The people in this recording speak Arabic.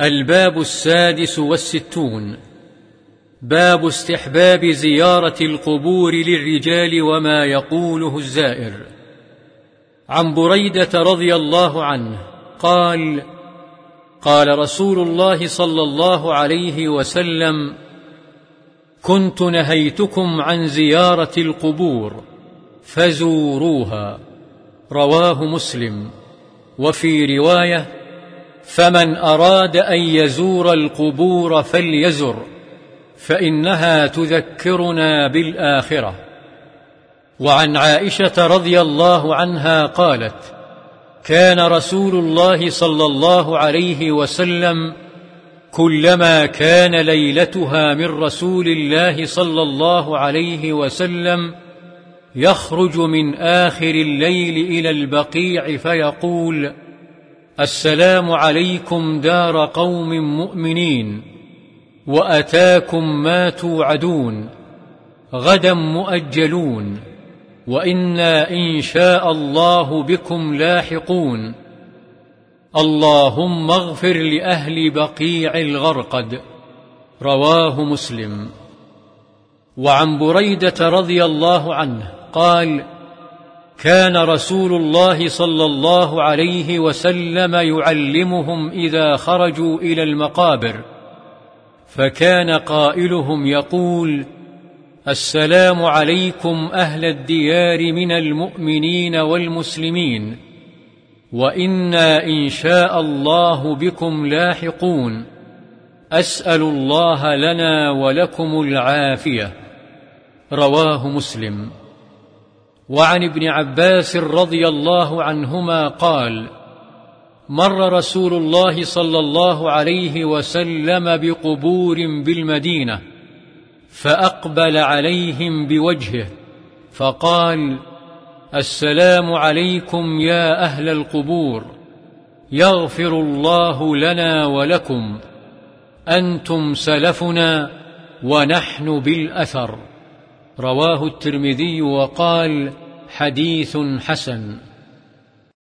الباب السادس والستون. باب استحباب زيارة القبور للرجال وما يقوله الزائر. عن بريدة رضي الله عنه قال قال رسول الله صلى الله عليه وسلم كنت نهيتكم عن زيارة القبور فزوروها. رواه مسلم. وفي رواية فمن أراد أن يزور القبور فليزر فإنها تذكرنا بالآخرة. وعن عائشة رضي الله عنها قالت كان رسول الله صلى الله عليه وسلم كلما كان ليلتها من رسول الله صلى الله عليه وسلم يخرج من آخر الليل إلى البقيع فيقول السلام عليكم دار قوم مؤمنين وأتاكم ما توعدون غدا مؤجلون وإنا إن شاء الله بكم لاحقون اللهم اغفر لأهل بقيع الغرقد رواه مسلم. وعن بريدة رضي الله عنه قال كان رسول الله صلى الله عليه وسلم يعلمهم إذا خرجوا إلى المقابر. فكان قائلهم يقول السلام عليكم أهل الديار من المؤمنين والمسلمين وإنا إن شاء الله بكم لاحقون. أسأل الله لنا ولكم العافية. رواه مسلم. وعن ابن عباس رضي الله عنهما قال مر رسول الله صلى الله عليه وسلم بقبور بالمدينة فأقبل عليهم بوجهه فقال السلام عليكم يا أهل القبور يغفر الله لنا ولكم أنتم سلفنا ونحن بالأثر. رواه الترمذي وقال حديث حسن.